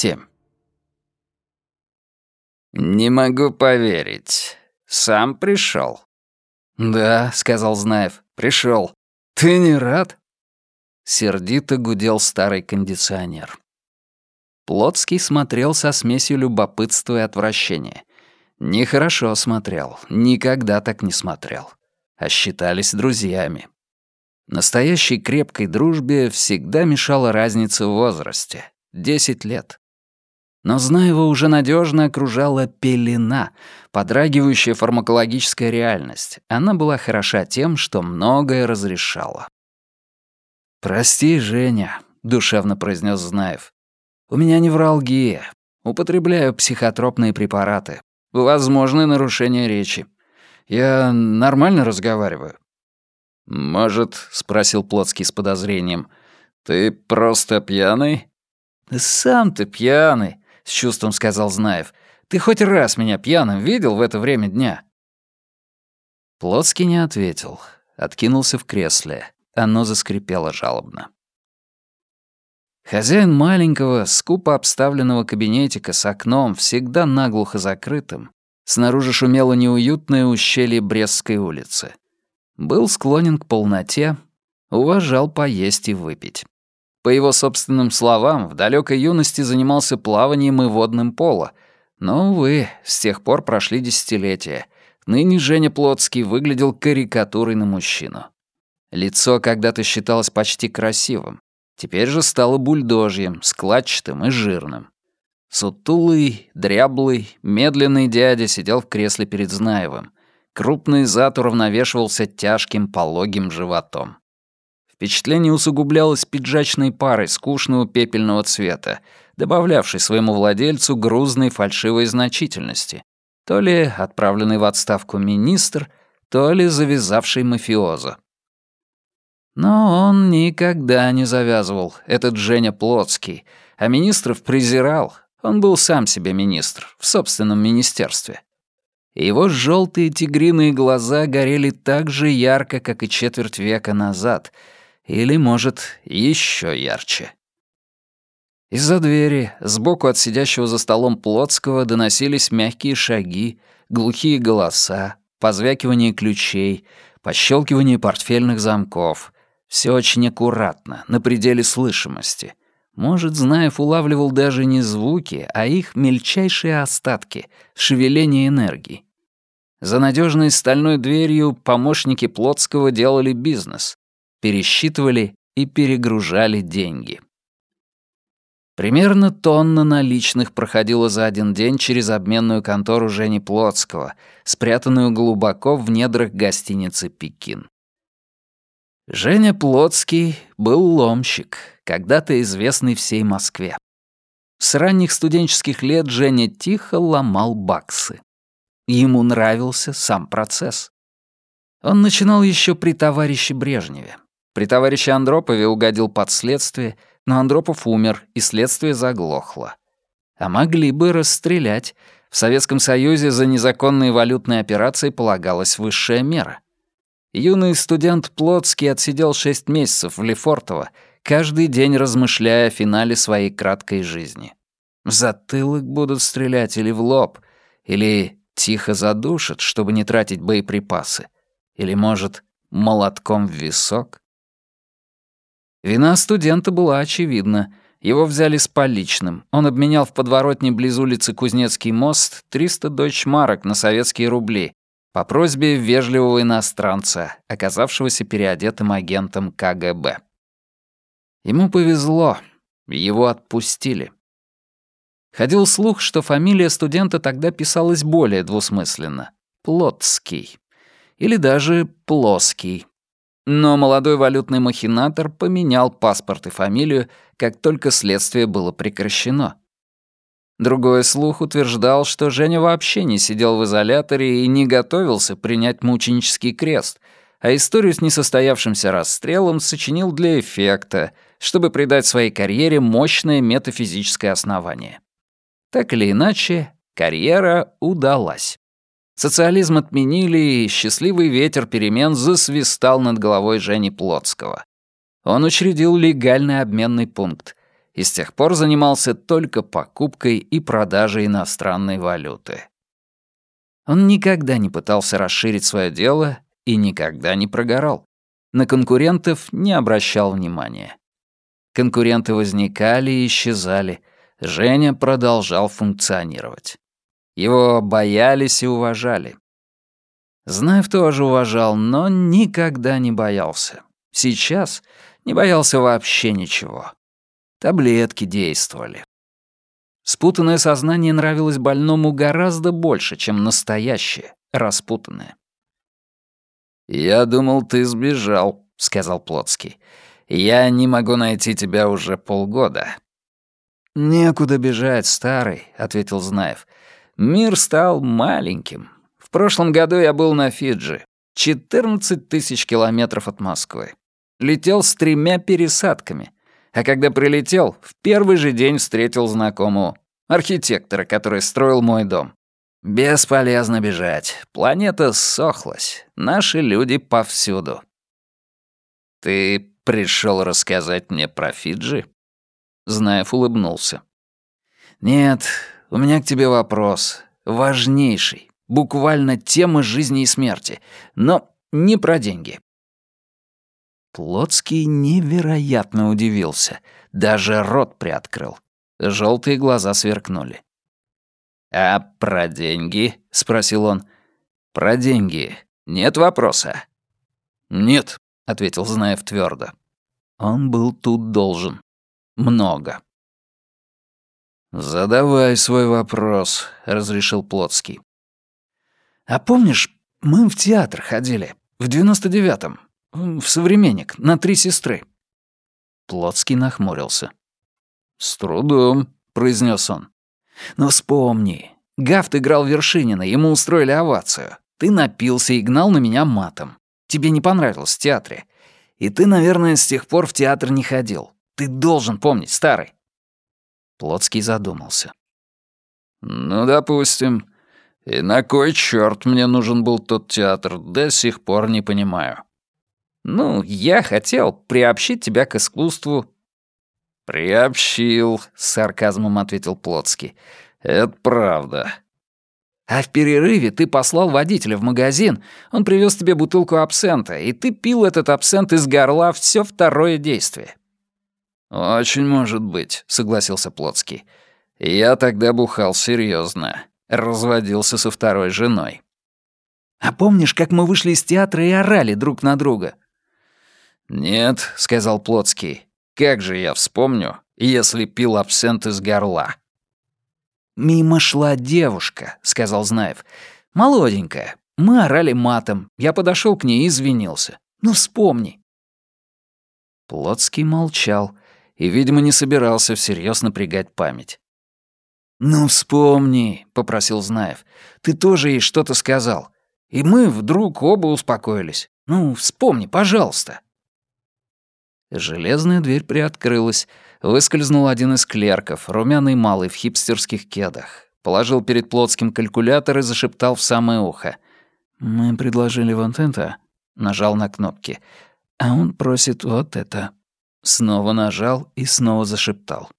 27. «Не могу поверить. Сам пришел. «Да», — сказал Знаев, — «пришел. Ты не рад?» Сердито гудел старый кондиционер. Плотский смотрел со смесью любопытства и отвращения. Нехорошо смотрел, никогда так не смотрел. А считались друзьями. Настоящей крепкой дружбе всегда мешала разница в возрасте — десять лет. Но Знаева уже надежно окружала пелена, подрагивающая фармакологическая реальность. Она была хороша тем, что многое разрешала. «Прости, Женя», — душевно произнес Знаев. У меня невралгия. Употребляю психотропные препараты. Возможны нарушения речи. Я нормально разговариваю?» «Может, — спросил Плотский с подозрением, — ты просто пьяный?» «Сам ты пьяный», — с чувством сказал Знаев. «Ты хоть раз меня пьяным видел в это время дня?» Плотский не ответил. Откинулся в кресле. Оно заскрипело жалобно. Хозяин маленького, скупо обставленного кабинетика с окном, всегда наглухо закрытым, снаружи шумело неуютное ущелье Брестской улицы. Был склонен к полноте, уважал поесть и выпить. По его собственным словам, в далекой юности занимался плаванием и водным поло, но, увы, с тех пор прошли десятилетия. Ныне Женя Плотский выглядел карикатурой на мужчину. Лицо когда-то считалось почти красивым, Теперь же стало бульдожьем, складчатым и жирным. Сутулый, дряблый, медленный дядя сидел в кресле перед Знаевым. Крупный зад уравновешивался тяжким пологим животом. Впечатление усугублялось пиджачной парой скучного пепельного цвета, добавлявшей своему владельцу грузной фальшивой значительности. То ли отправленный в отставку министр, то ли завязавший мафиоза. Но он никогда не завязывал, этот Женя Плотский, а министров презирал. Он был сам себе министр, в собственном министерстве. Его желтые тигриные глаза горели так же ярко, как и четверть века назад, или, может, еще ярче. Из-за двери, сбоку от сидящего за столом Плотского, доносились мягкие шаги, глухие голоса, позвякивание ключей, пощелкивание портфельных замков — все очень аккуратно, на пределе слышимости. Может, Знаев улавливал даже не звуки, а их мельчайшие остатки, шевеление энергии. За надежной стальной дверью помощники Плотского делали бизнес, пересчитывали и перегружали деньги. Примерно тонна наличных проходила за один день через обменную контору Жени Плотского, спрятанную глубоко в недрах гостиницы «Пекин». Женя Плотский был ломщик, когда-то известный всей Москве. С ранних студенческих лет Женя тихо ломал баксы. Ему нравился сам процесс. Он начинал еще при товарище Брежневе. При товарище Андропове угодил под следствие, но Андропов умер, и следствие заглохло. А могли бы расстрелять. В Советском Союзе за незаконные валютные операции полагалась высшая мера — Юный студент Плотский отсидел шесть месяцев в Лефортово, каждый день размышляя о финале своей краткой жизни. В затылок будут стрелять или в лоб, или тихо задушат, чтобы не тратить боеприпасы, или, может, молотком в висок. Вина студента была очевидна. Его взяли с поличным. Он обменял в подворотне близ улицы Кузнецкий мост 300 дойчмарок на советские рубли по просьбе вежливого иностранца, оказавшегося переодетым агентом КГБ. Ему повезло, его отпустили. Ходил слух, что фамилия студента тогда писалась более двусмысленно — Плотский. Или даже Плоский. Но молодой валютный махинатор поменял паспорт и фамилию, как только следствие было прекращено. Другой слух утверждал, что Женя вообще не сидел в изоляторе и не готовился принять мученический крест, а историю с несостоявшимся расстрелом сочинил для эффекта, чтобы придать своей карьере мощное метафизическое основание. Так или иначе, карьера удалась. Социализм отменили, и счастливый ветер перемен засвистал над головой Жени Плотского. Он учредил легальный обменный пункт, и с тех пор занимался только покупкой и продажей иностранной валюты. Он никогда не пытался расширить свое дело и никогда не прогорал. На конкурентов не обращал внимания. Конкуренты возникали и исчезали. Женя продолжал функционировать. Его боялись и уважали. Знаев тоже уважал, но никогда не боялся. Сейчас не боялся вообще ничего. Таблетки действовали. Спутанное сознание нравилось больному гораздо больше, чем настоящее, распутанное. «Я думал, ты сбежал», — сказал Плотский. «Я не могу найти тебя уже полгода». «Некуда бежать, старый», — ответил Знаев. «Мир стал маленьким. В прошлом году я был на Фиджи. 14 тысяч километров от Москвы. Летел с тремя пересадками. А когда прилетел, в первый же день встретил знакомого, архитектора, который строил мой дом. Бесполезно бежать. Планета сохлась. Наши люди повсюду. Ты пришел рассказать мне про Фиджи? Знаев улыбнулся. Нет, у меня к тебе вопрос. Важнейший. Буквально тема жизни и смерти. Но не про деньги. Плотский невероятно удивился. Даже рот приоткрыл. Желтые глаза сверкнули. «А про деньги?» — спросил он. «Про деньги. Нет вопроса?» «Нет», — ответил Знаев твердо. Он был тут должен. Много. «Задавай свой вопрос», — разрешил Плотский. «А помнишь, мы в театр ходили, в девяносто девятом, в «Современник», на три сестры?» Плотский нахмурился. «С трудом», — произнес он. Но вспомни, Гафт играл Вершинина, ему устроили овацию. Ты напился и гнал на меня матом. Тебе не понравилось в театре. И ты, наверное, с тех пор в театр не ходил. Ты должен помнить, старый». Плотский задумался. «Ну, допустим. И на кой черт мне нужен был тот театр, до сих пор не понимаю». «Ну, я хотел приобщить тебя к искусству «Приобщил», — с сарказмом ответил Плотский. «Это правда». «А в перерыве ты послал водителя в магазин, он привез тебе бутылку абсента, и ты пил этот абсент из горла все второе действие». «Очень может быть», — согласился Плотский. «Я тогда бухал серьезно, разводился со второй женой». «А помнишь, как мы вышли из театра и орали друг на друга?» «Нет», — сказал Плотский, как же я вспомню, если пил абсент из горла? «Мимо шла девушка», — сказал Знаев. «Молоденькая. Мы орали матом. Я подошел к ней и извинился. Ну, вспомни». Плотский молчал и, видимо, не собирался всерьез напрягать память. «Ну, вспомни», — попросил Знаев. «Ты тоже ей что-то сказал. И мы вдруг оба успокоились. Ну, вспомни, пожалуйста». Железная дверь приоткрылась. Выскользнул один из клерков, румяный малый в хипстерских кедах. Положил перед Плотским калькулятор и зашептал в самое ухо. «Мы предложили вот это». Нажал на кнопки. «А он просит вот это». Снова нажал и снова зашептал.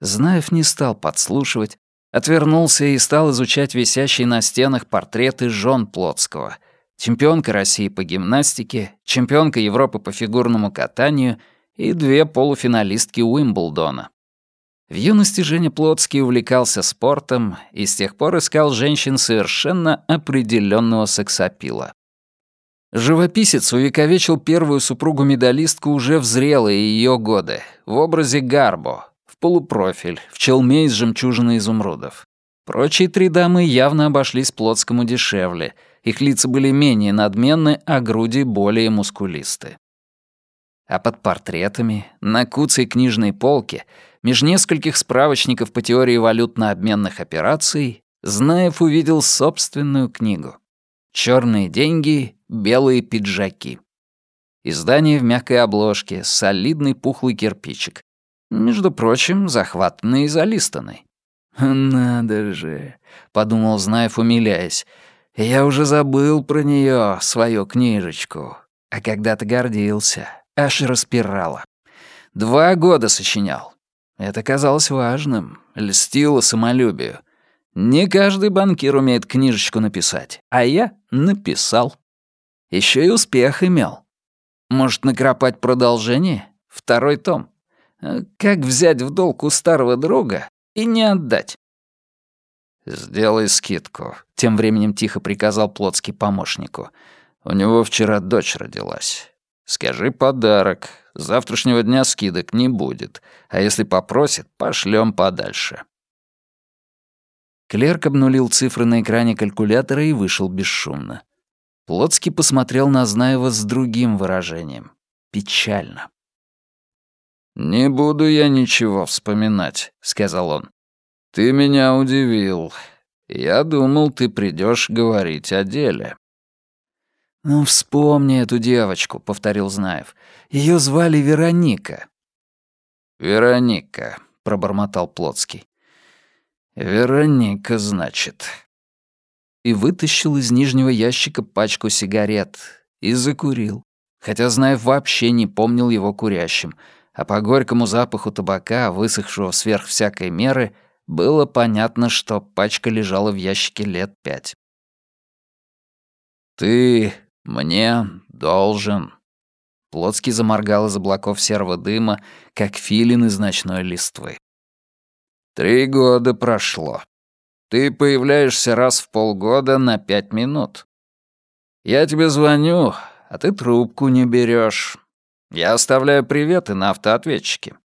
Знаев не стал подслушивать, отвернулся и стал изучать висящие на стенах портреты жен Плотского — чемпионка России по гимнастике, чемпионка Европы по фигурному катанию и две полуфиналистки Уимблдона. В юности Женя Плотский увлекался спортом и с тех пор искал женщин совершенно определенного сексапила. Живописец увековечил первую супругу-медалистку уже в зрелые ее годы, в образе Гарбо, в полупрофиль, в челме из жемчужины изумрудов. Прочие три дамы явно обошлись Плотскому дешевле — их лица были менее надменны, а груди более мускулисты. А под портретами, на куцей книжной полке, меж нескольких справочников по теории валютно-обменных операций, Знаев увидел собственную книгу. «Чёрные деньги, белые пиджаки». Издание в мягкой обложке, солидный пухлый кирпичик. Между прочим, захватанный и залистанный. «Надо же», — подумал Знаев, умиляясь, я уже забыл про нее, свою книжечку. А когда-то гордился, аж распирала. Два года сочинял. Это казалось важным, льстило самолюбию. Не каждый банкир умеет книжечку написать, а я написал. Еще и успех имел. Может, накропать продолжение? Второй том. Э, как взять в долг у старого друга и не отдать? «Сделай скидку», — тем временем тихо приказал Плотский помощнику. «У него вчера дочь родилась. Скажи подарок. С завтрашнего дня скидок не будет. А если попросит, пошлем подальше». Клерк обнулил цифры на экране калькулятора и вышел бесшумно. Плотский посмотрел на Знаева с другим выражением. Печально. «Не буду я ничего вспоминать», — сказал он. «Ты меня удивил. Я думал, ты придешь говорить о деле». «Ну, вспомни эту девочку», — повторил Знаев. Ее звали Вероника». «Вероника», — пробормотал Плотский. «Вероника, значит». И вытащил из нижнего ящика пачку сигарет и закурил, хотя Знаев вообще не помнил его курящим, а по горькому запаху табака, высохшего сверх всякой меры, было понятно, что пачка лежала в ящике лет пять. «Ты мне должен...» Плотский заморгал из облаков серого дыма, как филин из ночной листвы. «Три года прошло. Ты появляешься раз в полгода на пять минут. Я тебе звоню, а ты трубку не берешь. Я оставляю приветы на автоответчике.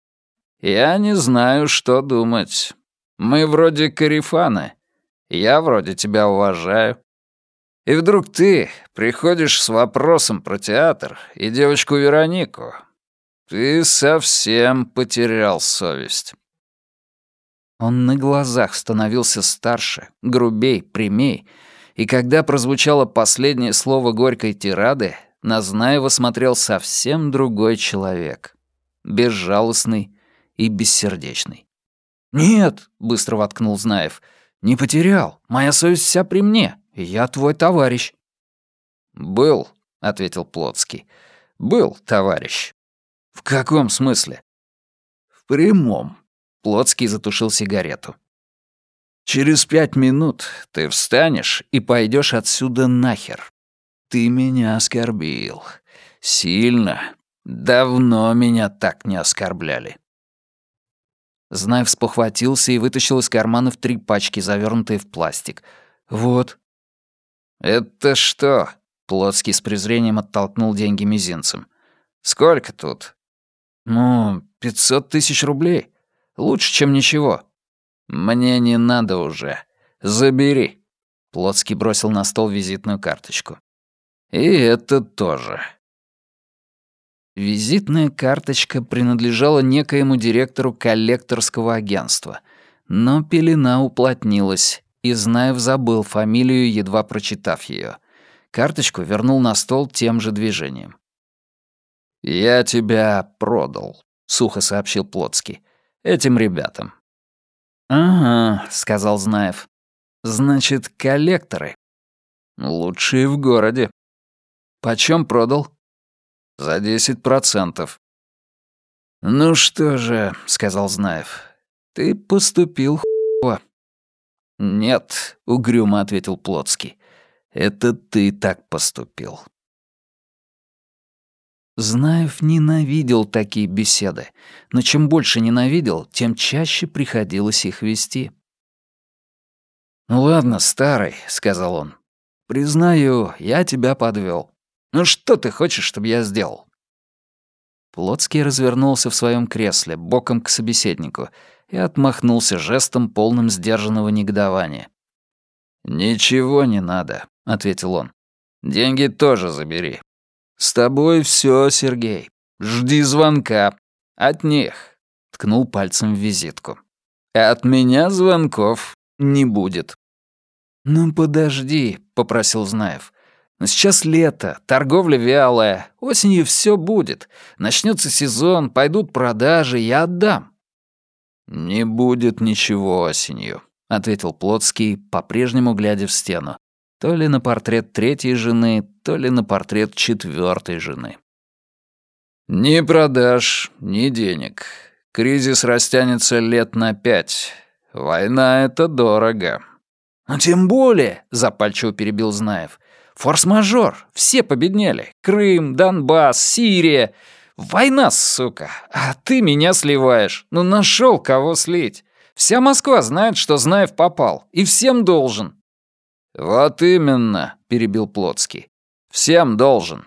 Я не знаю, что думать. Мы вроде карифаны. Я вроде тебя уважаю. И вдруг ты приходишь с вопросом про театр и девочку Веронику. Ты совсем потерял совесть. Он на глазах становился старше, грубей, прямей, и когда прозвучало последнее слово горькой тирады, на Знаева смотрел совсем другой человек. Безжалостный и бессердечный. «Нет», — быстро воткнул Знаев, — «не потерял. Моя совесть вся при мне, я твой товарищ». «Был», — ответил Плотский. «Был, товарищ». «В каком смысле?» «В прямом». Плотский затушил сигарету. «Через пять минут ты встанешь и пойдешь отсюда нахер. Ты меня оскорбил. Сильно. Давно меня так не оскорбляли». Знаев спохватился и вытащил из карманов три пачки, завернутые в пластик. «Вот». «Это что?» — Плотский с презрением оттолкнул деньги мизинцем. «Сколько тут?» «Ну, пятьсот тысяч рублей. Лучше, чем ничего». «Мне не надо уже. Забери». Плотский бросил на стол визитную карточку. «И это тоже. Визитная карточка принадлежала некоему директору коллекторского агентства, но пелена уплотнилась, и Знаев забыл фамилию, едва прочитав ее. Карточку вернул на стол тем же движением. «Я тебя продал», — сухо сообщил Плотский. «Этим ребятам». «Ага», — сказал Знаев. «Значит, коллекторы». «Лучшие в городе». «Почем продал?» За десять процентов. «Ну что же», — сказал Знаев, — «ты поступил хуево». «Нет», — угрюмо ответил Плотский, — «это ты так поступил». Знаев ненавидел такие беседы, но чем больше ненавидел, тем чаще приходилось их вести. «Ну ладно, старый», — сказал он. «Признаю, я тебя подвел. Ну что ты хочешь, чтобы я сделал?» Плотский развернулся в своем кресле, боком к собеседнику, и отмахнулся жестом, полным сдержанного негодования. «Ничего не надо», — ответил он. «Деньги тоже забери. С тобой все, Сергей. Жди звонка. От них», — ткнул пальцем в визитку. «От меня звонков не будет». «Ну подожди», — попросил Знаев. Сейчас лето, торговля вялая, осенью все будет. Начнется сезон, пойдут продажи, я отдам». «Не будет ничего осенью», — ответил Плотский, по-прежнему глядя в стену. То ли на портрет третьей жены, то ли на портрет четвертой жены. «Ни продаж, ни денег. Кризис растянется лет на пять. Война — это дорого». «Ну тем более», — запальчиво перебил Знаев. «Форс-мажор. Все победнели. Крым, Донбасс, Сирия. Война, сука. А ты меня сливаешь. Ну нашел кого слить. Вся Москва знает, что Знаев попал. И всем должен». «Вот именно», — перебил Плотский. «Всем должен.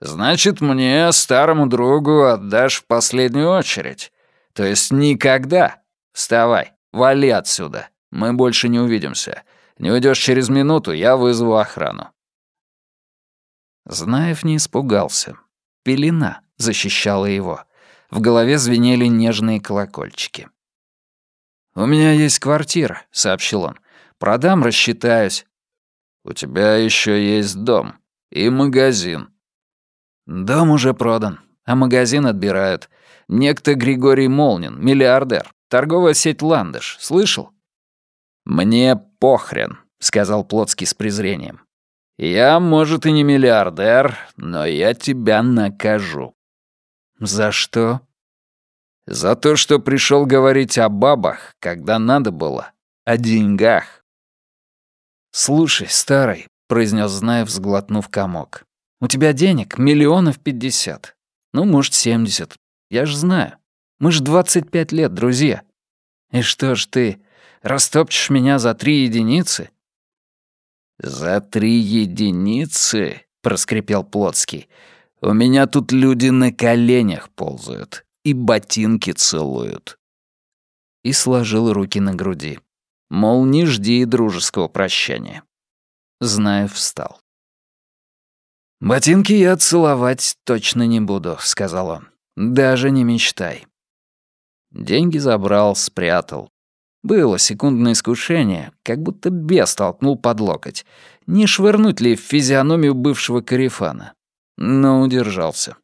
Значит, мне, старому другу, отдашь в последнюю очередь. То есть никогда. Вставай, вали отсюда. Мы больше не увидимся. Не уйдешь через минуту, я вызову охрану. Знаев не испугался. Пелена защищала его. В голове звенели нежные колокольчики. «У меня есть квартира», — сообщил он. «Продам, рассчитаюсь». «У тебя еще есть дом и магазин», Дом уже продан, а магазин отбирают. Некто Григорий Молнин, миллиардер. Торговая сеть «Ландыш». Слышал? «Мне похрен», — сказал Плотский с презрением. «Я, может, и не миллиардер, но я тебя накажу». «За что?» «За то, что пришел говорить о бабах, когда надо было, о деньгах». «Слушай, старый», — произнес Знаев, сглотнув комок. У тебя денег миллионов пятьдесят. Ну, может, семьдесят. Я ж знаю. Мы ж двадцать пять лет, друзья. И что ж ты, растопчешь меня за три единицы?» «За три единицы?» — проскрипел Плотский. «У меня тут люди на коленях ползают и ботинки целуют». И сложил руки на груди. Мол, не жди дружеского прощания. Знаев встал. «Ботинки я целовать точно не буду», — сказал он. «Даже не мечтай». Деньги забрал, спрятал. Было секундное искушение, как будто бес толкнул под локоть. Не швырнуть ли в физиономию бывшего карифана? Но удержался.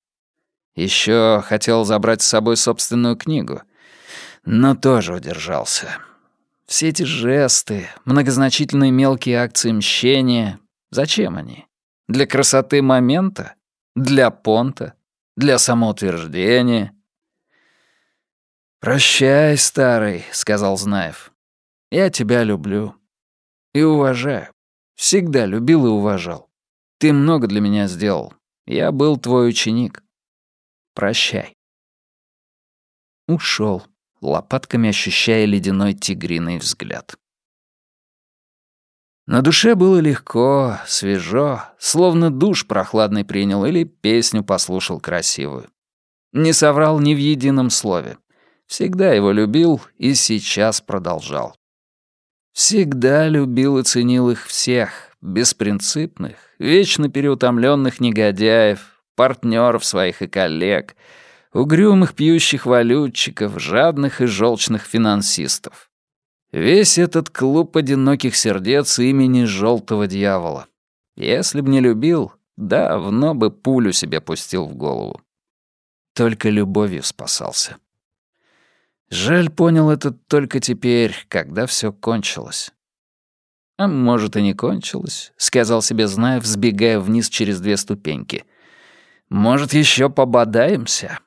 Еще хотел забрать с собой собственную книгу, но тоже удержался. Все эти жесты, многозначительные мелкие акции мщения, зачем они? Для красоты момента? Для понта? Для самоутверждения? «Прощай, старый», — сказал Знаев. «Я тебя люблю. И уважаю. Всегда любил и уважал. Ты много для меня сделал. Я был твой ученик. Прощай». Ушел, лопатками ощущая ледяной тигриный взгляд. На душе было легко, свежо, словно душ прохладный принял или песню послушал красивую. Не соврал ни в едином слове. Всегда его любил и сейчас продолжал. Всегда любил и ценил их всех, беспринципных, вечно переутомленных негодяев, партнеров своих и коллег, угрюмых пьющих валютчиков, жадных и желчных финансистов. Весь этот клуб одиноких сердец имени Желтого Дьявола. Если б не любил, давно бы пулю себе пустил в голову. Только любовью спасался. Жаль, понял это только теперь, когда все кончилось. «А может, и не кончилось», — сказал себе Знаев, сбегая вниз через две ступеньки. «Может, еще пободаемся?»